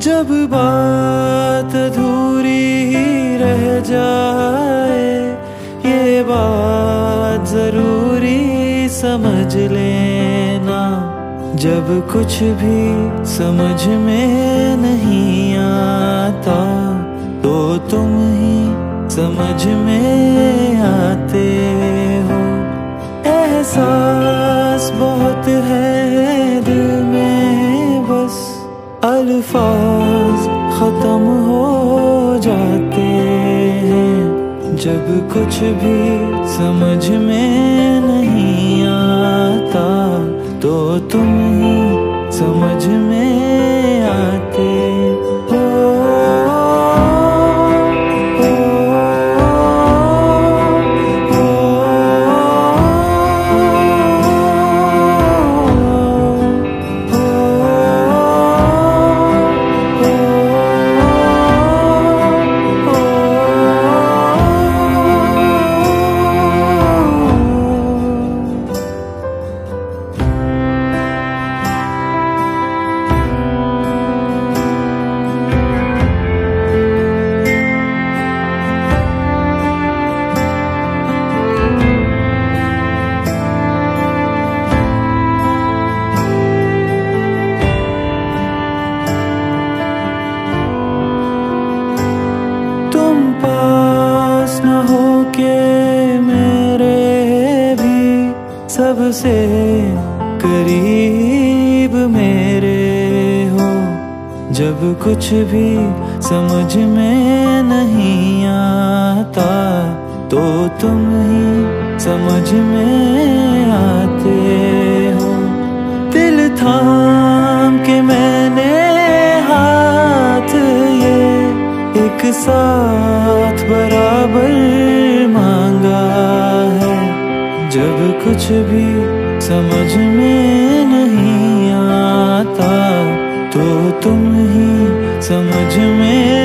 जब बात अधूरी ही रह जाए, ये बात ज़रूरी समझ लेना। जब कुछ भी समझ में नहीं आता तो तुम ही समझ में आते। अल्फाज खत्म हो जाते हैं। जब कुछ भी समझ में नहीं आता तो तुम ही समझ में आते सबसे करीब मेरे हो। जब कुछ भी समझ में नहीं आता तो तुम ही समझ में साथ बराबर मांगा है। जब कुछ भी समझ में नहीं आता तो तुम ही समझ में